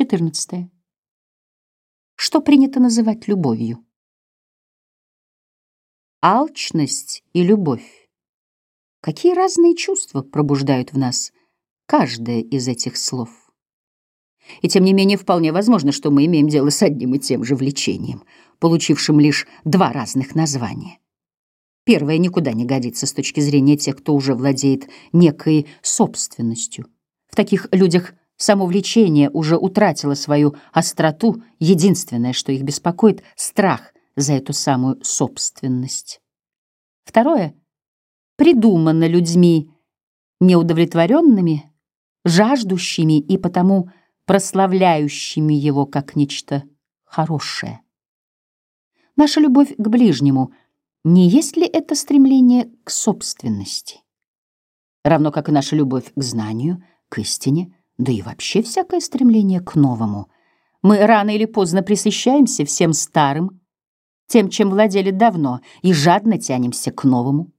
14. Что принято называть любовью? Алчность и любовь. Какие разные чувства пробуждают в нас каждое из этих слов? И тем не менее вполне возможно, что мы имеем дело с одним и тем же влечением, получившим лишь два разных названия. Первое никуда не годится с точки зрения тех, кто уже владеет некой собственностью. В таких людях само влечение уже утратило свою остроту, единственное, что их беспокоит — страх за эту самую собственность. Второе придумано людьми неудовлетворенными, жаждущими и потому прославляющими его как нечто хорошее. Наша любовь к ближнему — не есть ли это стремление к собственности? Равно как и наша любовь к знанию, к истине, да и вообще всякое стремление к новому. Мы рано или поздно присыщаемся всем старым, тем, чем владели давно, и жадно тянемся к новому.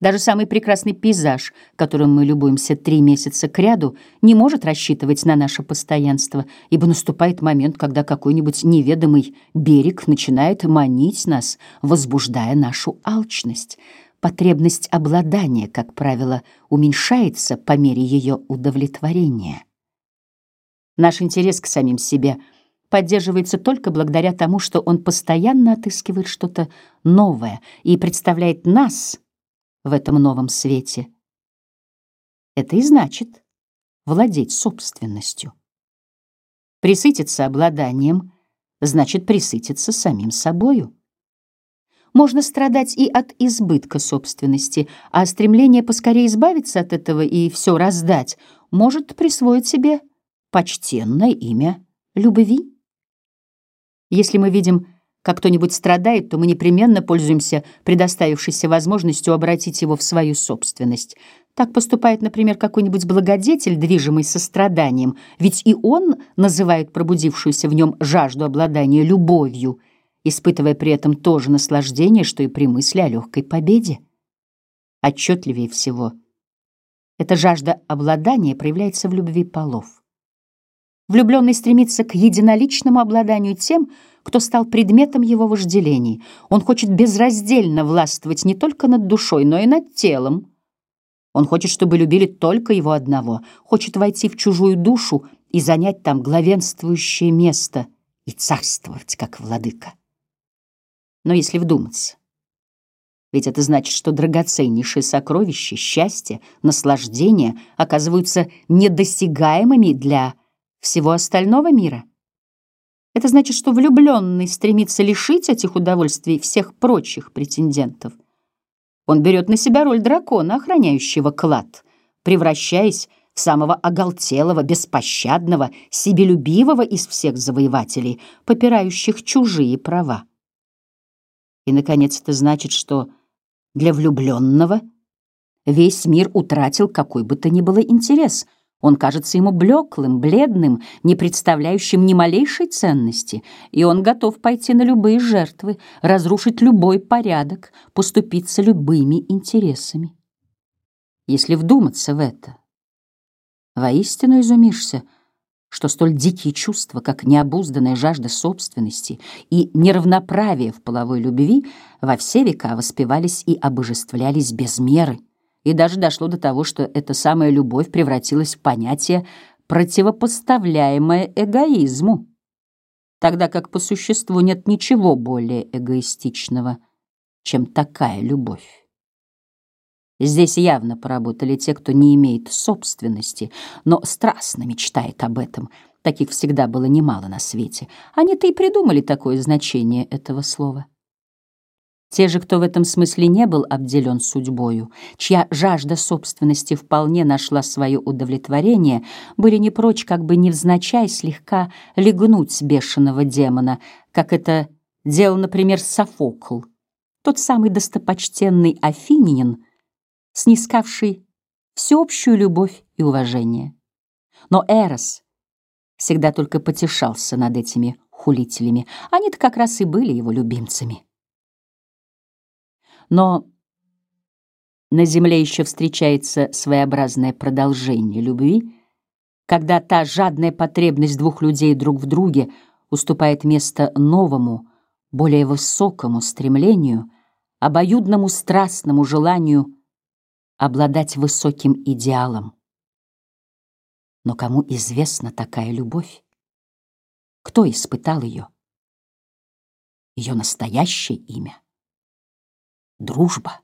Даже самый прекрасный пейзаж, которым мы любуемся три месяца кряду, не может рассчитывать на наше постоянство, ибо наступает момент, когда какой-нибудь неведомый берег начинает манить нас, возбуждая нашу алчность. Потребность обладания, как правило, уменьшается по мере ее удовлетворения. Наш интерес к самим себе поддерживается только благодаря тому, что он постоянно отыскивает что-то новое и представляет нас — в этом новом свете. Это и значит владеть собственностью. Присытиться обладанием значит присытиться самим собою. Можно страдать и от избытка собственности, а стремление поскорее избавиться от этого и все раздать может присвоить себе почтенное имя любви. Если мы видим как кто-нибудь страдает, то мы непременно пользуемся предоставившейся возможностью обратить его в свою собственность. Так поступает, например, какой-нибудь благодетель, движимый состраданием, ведь и он называет пробудившуюся в нем жажду обладания любовью, испытывая при этом то же наслаждение, что и при мысли о легкой победе. Отчетливее всего, эта жажда обладания проявляется в любви полов. Влюбленный стремится к единоличному обладанию тем, кто стал предметом его вожделений. Он хочет безраздельно властвовать не только над душой, но и над телом. Он хочет, чтобы любили только его одного, хочет войти в чужую душу и занять там главенствующее место и царствовать, как владыка. Но если вдуматься, ведь это значит, что драгоценнейшие сокровища, счастье, наслаждение оказываются недосягаемыми для всего остального мира. Это значит, что влюбленный стремится лишить этих удовольствий всех прочих претендентов. Он берет на себя роль дракона, охраняющего клад, превращаясь в самого оголтелого, беспощадного, себелюбивого из всех завоевателей, попирающих чужие права. И, наконец, это значит, что для влюбленного весь мир утратил какой бы то ни было интерес — он кажется ему блеклым, бледным, не представляющим ни малейшей ценности, и он готов пойти на любые жертвы, разрушить любой порядок, поступиться любыми интересами. Если вдуматься в это, воистину изумишься, что столь дикие чувства, как необузданная жажда собственности и неравноправие в половой любви, во все века воспевались и обожествлялись без меры — и даже дошло до того, что эта самая любовь превратилась в понятие, противопоставляемое эгоизму, тогда как по существу нет ничего более эгоистичного, чем такая любовь. Здесь явно поработали те, кто не имеет собственности, но страстно мечтает об этом. Таких всегда было немало на свете. Они-то и придумали такое значение этого слова. Те же, кто в этом смысле не был обделен судьбою, чья жажда собственности вполне нашла свое удовлетворение, были не прочь как бы невзначай слегка легнуть бешеного демона, как это делал, например, Софокл, тот самый достопочтенный афининин, снискавший всеобщую любовь и уважение. Но Эрос всегда только потешался над этими хулителями, они-то как раз и были его любимцами. Но на земле еще встречается своеобразное продолжение любви, когда та жадная потребность двух людей друг в друге уступает место новому, более высокому стремлению, обоюдному страстному желанию обладать высоким идеалом. Но кому известна такая любовь? Кто испытал ее? Ее настоящее имя — дружба.